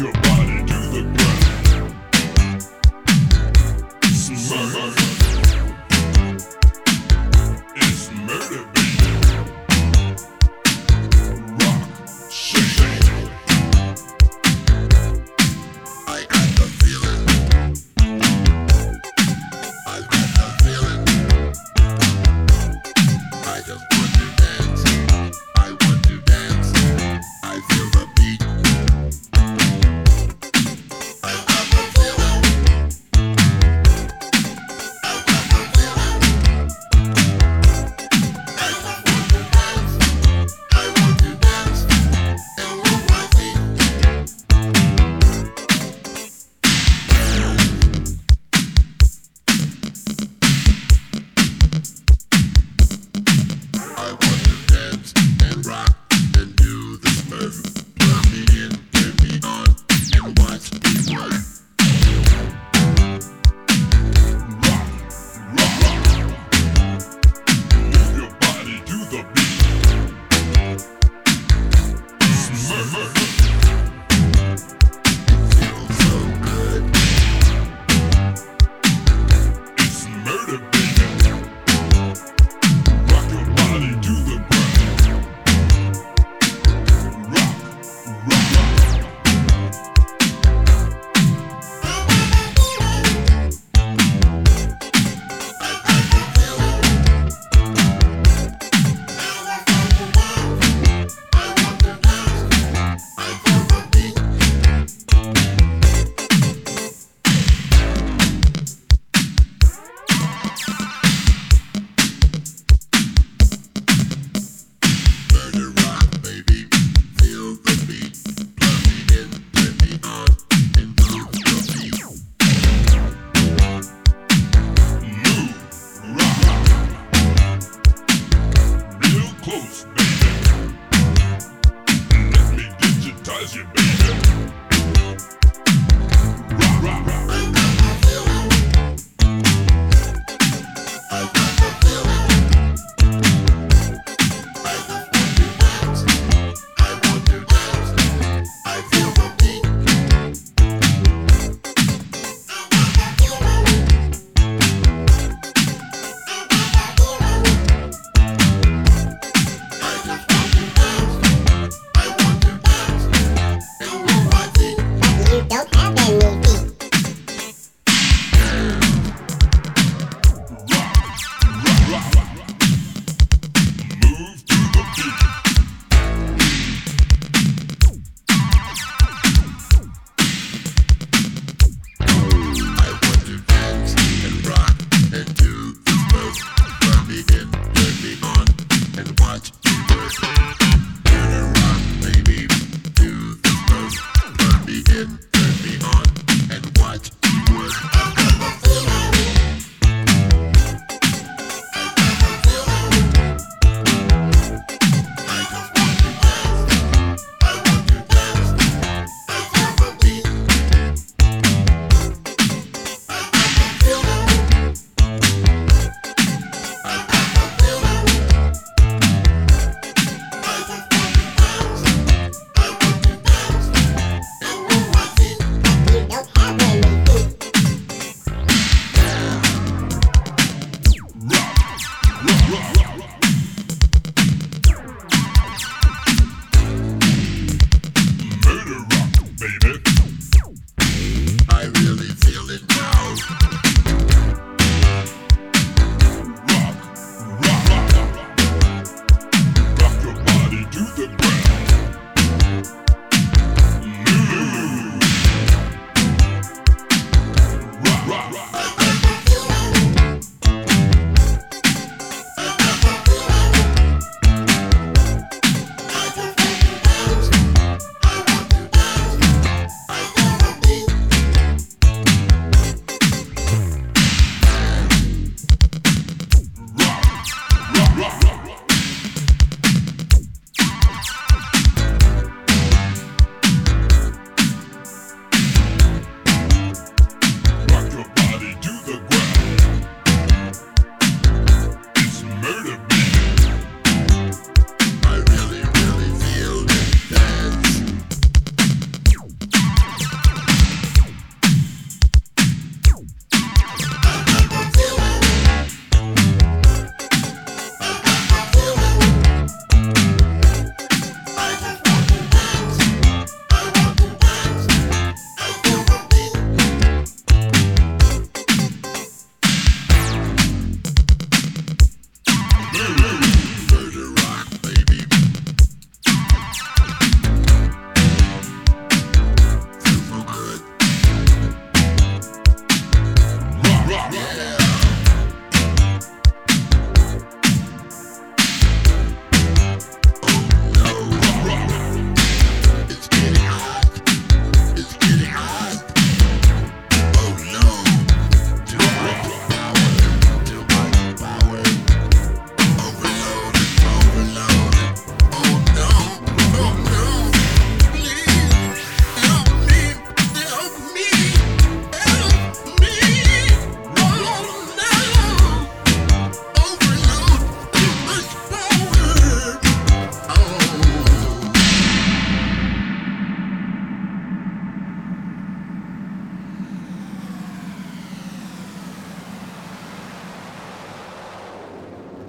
You're